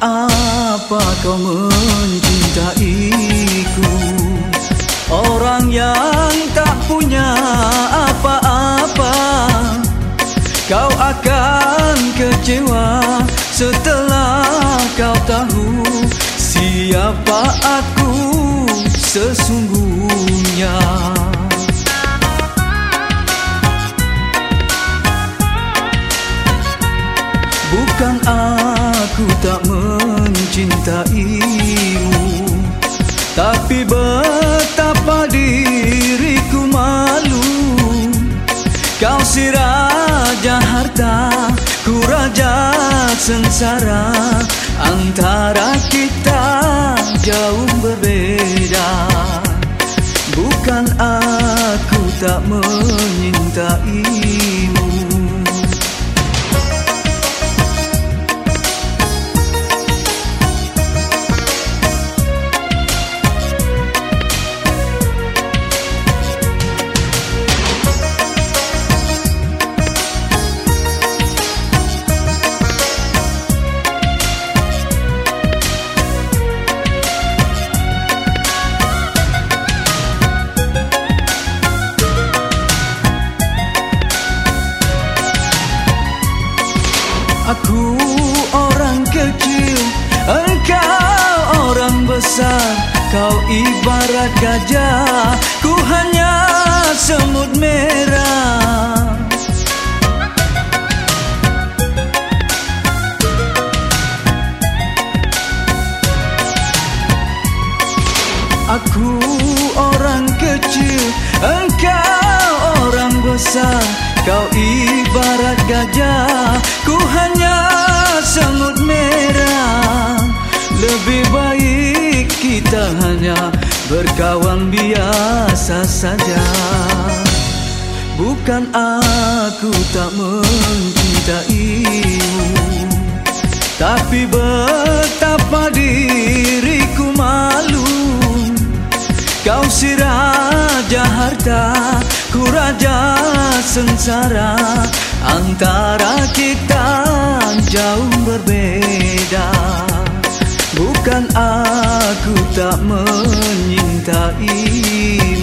apa kau mencintaiku? Orang yang tak punya apa-apa Kau akan kecewa setelah kau tahu Siapa aku sesungguhnya. Bukan aku tak mencintaimu. Tapi betapa diriku malu. Kau si raja harta Ku raja sengsara. Antara kita jauh berbeda. Bukan aku tak menyintaimu Aku orang kecil, engkau orang besar. Kau ibarat gajah, ku hanya semut merah. Aku orang kecil, engkau orang besar. Kau ibarat gajah, berkawan biasa saja. Bukan aku tak mencintaimu Tapi betapa diriku malu. Kau si raja harta, ku raja sengsara. Antara kita jauh berbeda. Bukan aku tak menyintaimu